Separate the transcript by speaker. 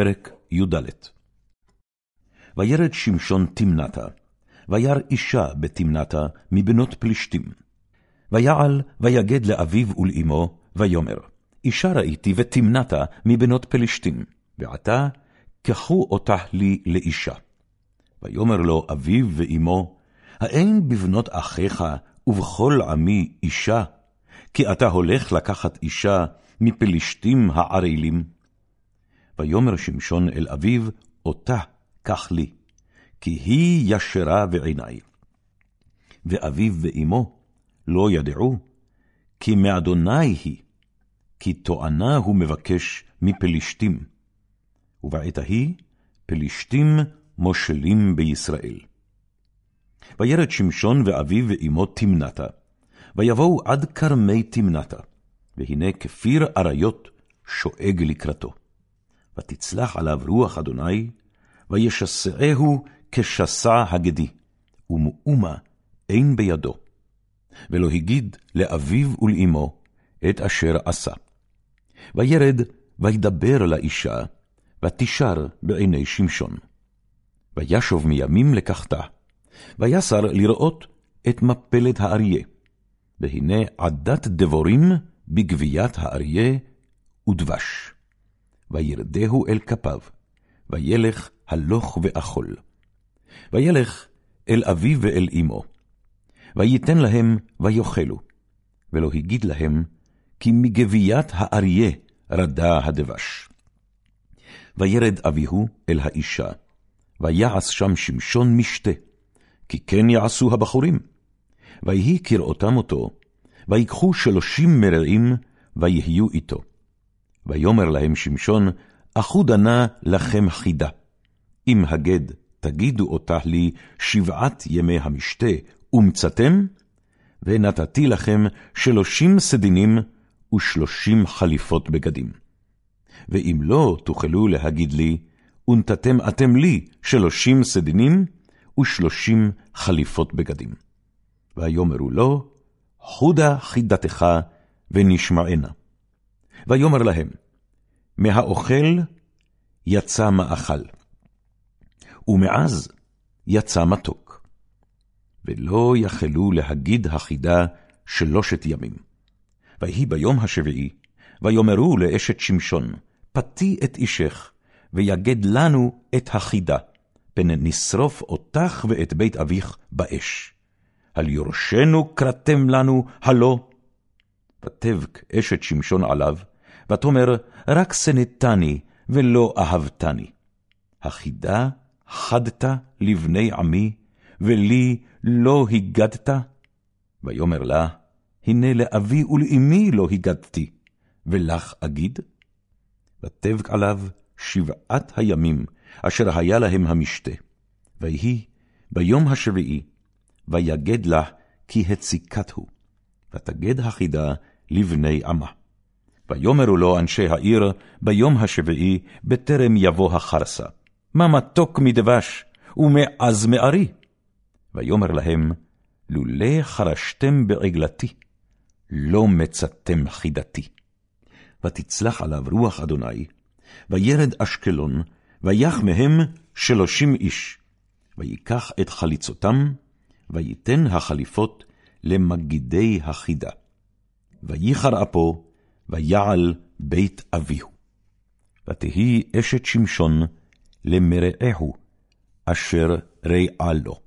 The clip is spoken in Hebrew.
Speaker 1: פרק י"ד וירד שמשון תמנתה, וירא אישה בתמנתה מבנות פלישתים. ויעל ויגד לאביו ולאמו, ויאמר, אישה ראיתי ותמנתה מבנות פלישתים, ועתה קחו אותה לי לאישה. ויאמר לו אביו ואמו, האין בבנות אחיך ובכל עמי אישה? כי אתה הולך לקחת אישה מפלישתים הערלים. ויאמר שמשון אל אביו, אותה קח לי, כי היא ישרה בעיני. ואביו ואמו לא ידעו, כי מאדוני היא, כי תואנה הוא מבקש מפלישתים. ובעת ההיא פלישתים מושלים בישראל. וירד שמשון ואביו ואמו תמנתה, ויבואו עד כרמי תמנתה, והנה כפיר אריות שואג לקראתו. ותצלח עליו רוח אדוני, וישסעהו כשסע הגדי, ומאומה אין בידו. ולא הגיד לאביו ולאמו את אשר עשה. וירד, וידבר לאישה, ותשר בעיני שמשון. וישוב מימים לקחתה, ויסר לראות את מפלת האריה. והנה עדת דבורים בגביית האריה ודבש. וירדהו אל כפיו, וילך הלוך ואכול. וילך אל אביו ואל אמו, וייתן להם ויאכלו, ולא הגיד להם, כי מגביית האריה רדה הדבש. וירד אביהו אל האישה, ויעש שם שמשון משתה, כי כן יעשו הבחורים. ויהי כראותם אותו, ויקחו שלושים מרעים, ויהיו איתו. ויאמר להם שמשון, אחודה נא לכם חידה. אם הגד תגידו אותה לי שבעת ימי המשתה, ומצאתם, ונתתי לכם שלושים סדינים ושלושים חליפות בגדים. ואם לא תוכלו להגיד לי, ונתתם אתם לי שלושים סדינים ושלושים חליפות בגדים. ויאמרו לו, חודה חידתך ונשמענה. ויאמר להם, מהאוכל יצא מאכל, ומעז יצא מתוק. ולא יכלו להגיד החידה שלושת ימים. ויהי ביום השביעי, ויאמרו לאשת שמשון, פתי את אישך, ויגד לנו את החידה, פן נשרוף אותך ואת בית אביך באש. על יורשנו קראתם לנו, הלא. ותבק אשת שמשון עליו, ותאמר, רק שנאתני, ולא אהבתני. החידה חדת לבני עמי, ולי לא הגדת? ויאמר לה, הנה לאבי ולאמי לא הגדתי, ולך אגיד? ותבק עליו שבעת הימים, אשר היה להם המשתה. ויהי ביום השביעי, ויגד לה, כי הציקת הוא. ותגד החידה לבני עמה. ויאמרו לו אנשי העיר ביום השביעי, בטרם יבוא החרסה, מה מתוק מדבש, ומעז מארי? ויאמר להם, לולא חרשתם בעגלתי, לא מצאתם חידתי. ותצלח עליו רוח אדוני, וירד אשקלון, ויח מהם שלושים איש, ויקח את חליצותם, ויתן החליפות למגידי החידה. וייחר אפו, ויעל בית אביהו. ותהי אשת שמשון למרעהו, אשר רעה לו.